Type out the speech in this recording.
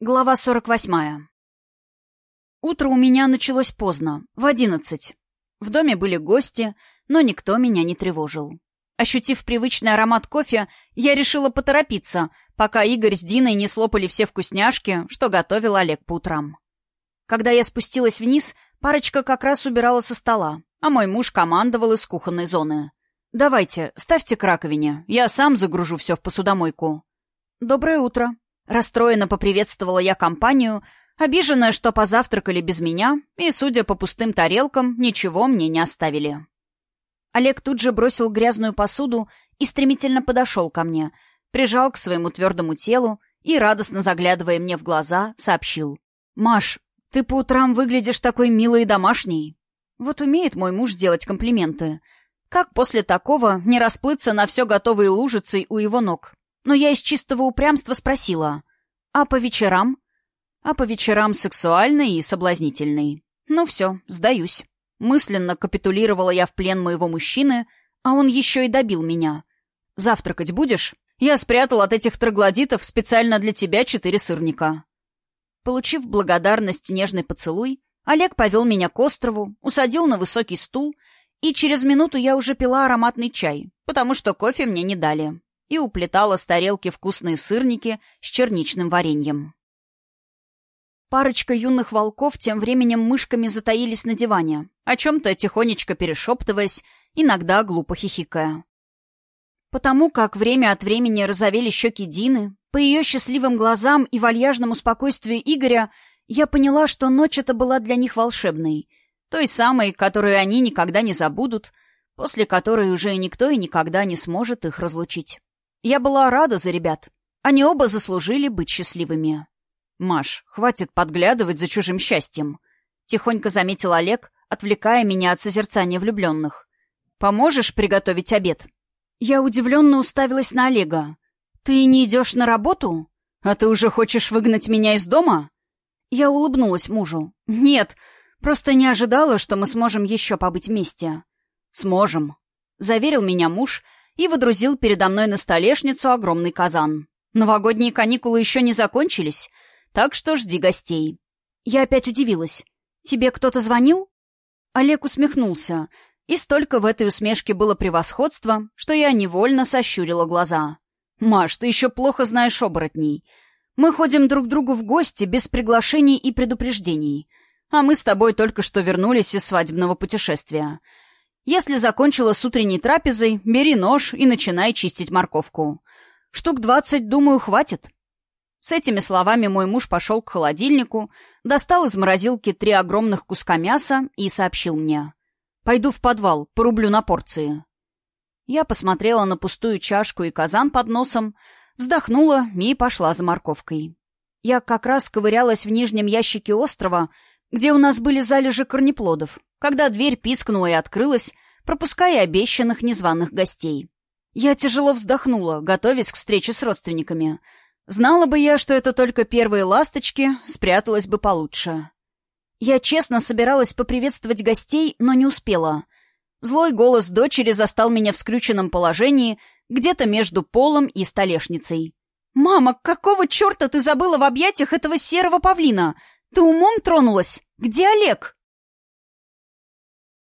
Глава 48. Утро у меня началось поздно, в одиннадцать. В доме были гости, но никто меня не тревожил. Ощутив привычный аромат кофе, я решила поторопиться, пока Игорь с Диной не слопали все вкусняшки, что готовил Олег по утрам. Когда я спустилась вниз, парочка как раз убирала со стола, а мой муж командовал из кухонной зоны. «Давайте, ставьте к раковине, я сам загружу все в посудомойку». «Доброе утро», Расстроенно поприветствовала я компанию, обиженная, что позавтракали без меня, и, судя по пустым тарелкам, ничего мне не оставили. Олег тут же бросил грязную посуду и стремительно подошел ко мне, прижал к своему твердому телу и, радостно заглядывая мне в глаза, сообщил. «Маш, ты по утрам выглядишь такой милой и домашней. Вот умеет мой муж делать комплименты. Как после такого не расплыться на все готовые лужицей у его ног? но я из чистого упрямства спросила. «А по вечерам?» «А по вечерам сексуальный и соблазнительный». «Ну все, сдаюсь». Мысленно капитулировала я в плен моего мужчины, а он еще и добил меня. «Завтракать будешь? Я спрятал от этих троглодитов специально для тебя четыре сырника». Получив благодарность нежный поцелуй, Олег повел меня к острову, усадил на высокий стул, и через минуту я уже пила ароматный чай, потому что кофе мне не дали и уплетала с тарелки вкусные сырники с черничным вареньем. Парочка юных волков тем временем мышками затаились на диване, о чем-то тихонечко перешептываясь, иногда глупо хихикая. Потому как время от времени розовели щеки Дины, по ее счастливым глазам и вальяжному спокойствию Игоря я поняла, что ночь эта была для них волшебной, той самой, которую они никогда не забудут, после которой уже никто и никогда не сможет их разлучить. Я была рада за ребят. Они оба заслужили быть счастливыми. «Маш, хватит подглядывать за чужим счастьем», — тихонько заметил Олег, отвлекая меня от созерцания влюбленных. «Поможешь приготовить обед?» Я удивленно уставилась на Олега. «Ты не идешь на работу? А ты уже хочешь выгнать меня из дома?» Я улыбнулась мужу. «Нет, просто не ожидала, что мы сможем еще побыть вместе». «Сможем», — заверил меня муж, — и водрузил передо мной на столешницу огромный казан. Новогодние каникулы еще не закончились, так что жди гостей. Я опять удивилась. «Тебе кто-то звонил?» Олег усмехнулся, и столько в этой усмешке было превосходства, что я невольно сощурила глаза. «Маш, ты еще плохо знаешь оборотней. Мы ходим друг к другу в гости без приглашений и предупреждений, а мы с тобой только что вернулись из свадебного путешествия». Если закончила с утренней трапезой, бери нож и начинай чистить морковку. Штук двадцать, думаю, хватит. С этими словами мой муж пошел к холодильнику, достал из морозилки три огромных куска мяса и сообщил мне. «Пойду в подвал, порублю на порции». Я посмотрела на пустую чашку и казан под носом, вздохнула и пошла за морковкой. Я как раз ковырялась в нижнем ящике острова, где у нас были залежи корнеплодов, когда дверь пискнула и открылась, пропуская обещанных незваных гостей. Я тяжело вздохнула, готовясь к встрече с родственниками. Знала бы я, что это только первые ласточки, спряталась бы получше. Я честно собиралась поприветствовать гостей, но не успела. Злой голос дочери застал меня в скрюченном положении, где-то между полом и столешницей. «Мама, какого черта ты забыла в объятиях этого серого павлина? Ты умом тронулась? Где Олег?»